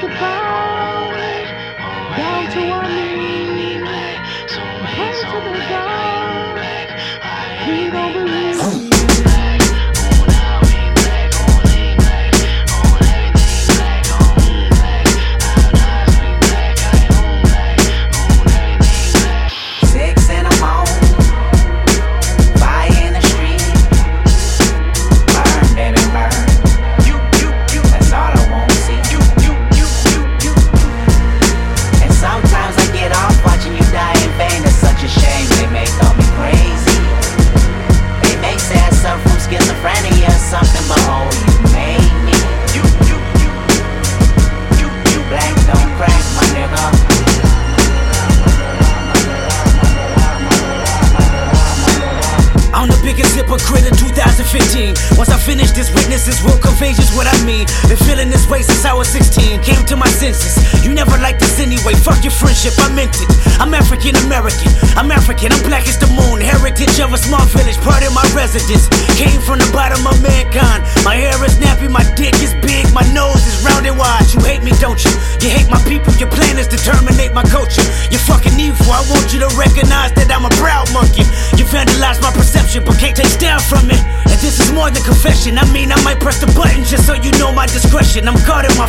to bow down to our biggest in 2015. Once I finish this, witnesses will convey just what I mean. Been feeling this way since I was 16. Came to my senses. You never liked this anyway. Fuck your friendship, I meant it. I'm African American. I'm African. I'm black as the moon. Heritage of a small village, part of my residence. Came from the bottom of mankind. My hair is nappy, my dick is big, my nose is round and wide. You hate me, don't you? You hate my people. Your plan is to terminate my culture. You're fucking evil. I want you to recognize that I'm a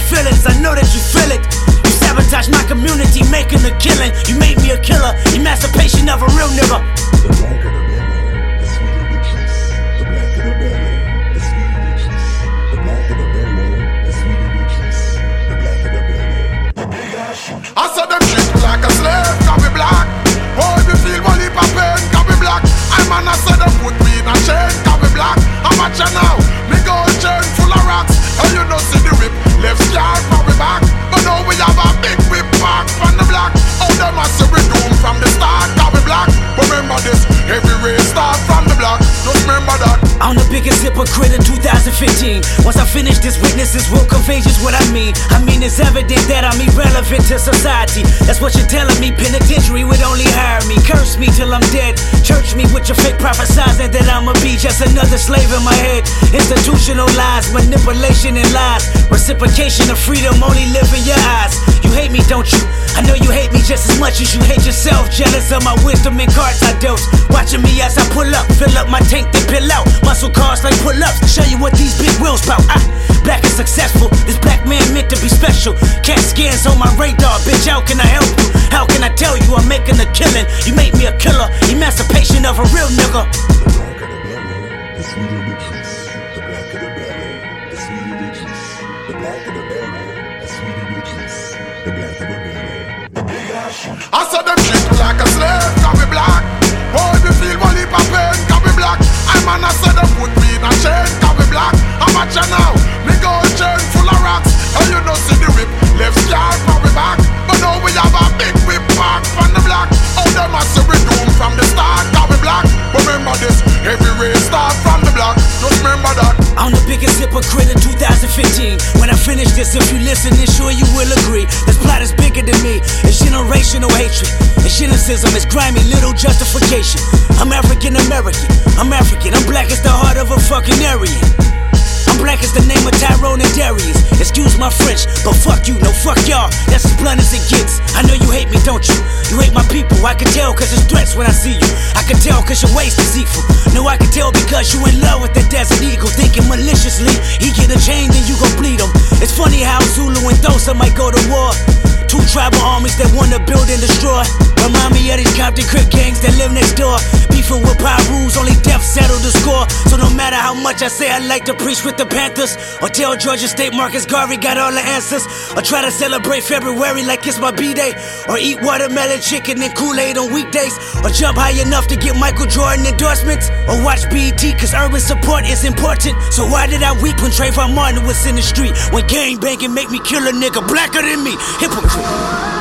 feelings. I know that you feel it. You sabotage my community, making a killing. You made me a killer. Emancipation of a real nigga. Finish this, witnesses will convey just what I mean. I mean, it's evident that I'm irrelevant to society. That's what you're telling me. Penitentiary would only hire me. Curse me till I'm dead. Church me with your fake prophesizing that I'ma be just another slave in my head. Institutional lies, manipulation and lies. Reciprocation of freedom only live in your eyes. You hate me, don't you? I know you hate me just as much as you hate yourself. Jealous of my wisdom and cards I dealt. Watching me as I pull up, fill up my tank, then pill out. Muscle cars like pull ups. Show you what these big wheels bout. I, black and successful. This black man meant to be special. Cat scans on my radar, bitch. How can I help you? How can I tell you I'm making a killing? You made me a killer. Emancipation of a real nigga. I saw them treat me like a slave, cause we black. If you feel one heap of pain, cause we black. I man, I said them put me in a chain, How much you now? Me gold chain full of rocks. I'm the biggest hypocrite in 2015. When I finish this, if you listen, then sure you will agree. This plot is bigger than me. It's generational hatred. It's cynicism. It's grimy, little justification. I'm African American. I'm African. I'm black as the heart of a fucking Aryan. I'm black as the name of Tyrone and Darius. Excuse my French, but fuck you, no fuck y'all. That's as blunt as it gets. I know you hate me, don't you? You hate my people. I can tell cause it's threats when I see you. I can tell cause your waist is equal. No, I can tell because you in love with that desert eagle. And might go to war. Two tribal armies that wanna build and destroy. Remind me of these Compton Crip gangs that live next door. Beefing with power rules, only death settle the score. So no matter how much I say I like to preach with the Panthers, or tell Georgia State Marcus Garvey got all the answers, or try to celebrate February like it's my B day, or eat watermelon chicken and Kool Aid on weekdays, or jump high enough to get Michael Jordan endorsements, or watch BET cause urban support is important. So why did I weep when Trayvon Martin was in the street? When gang banging make me kill a nigga blacker than me? Hypocrite.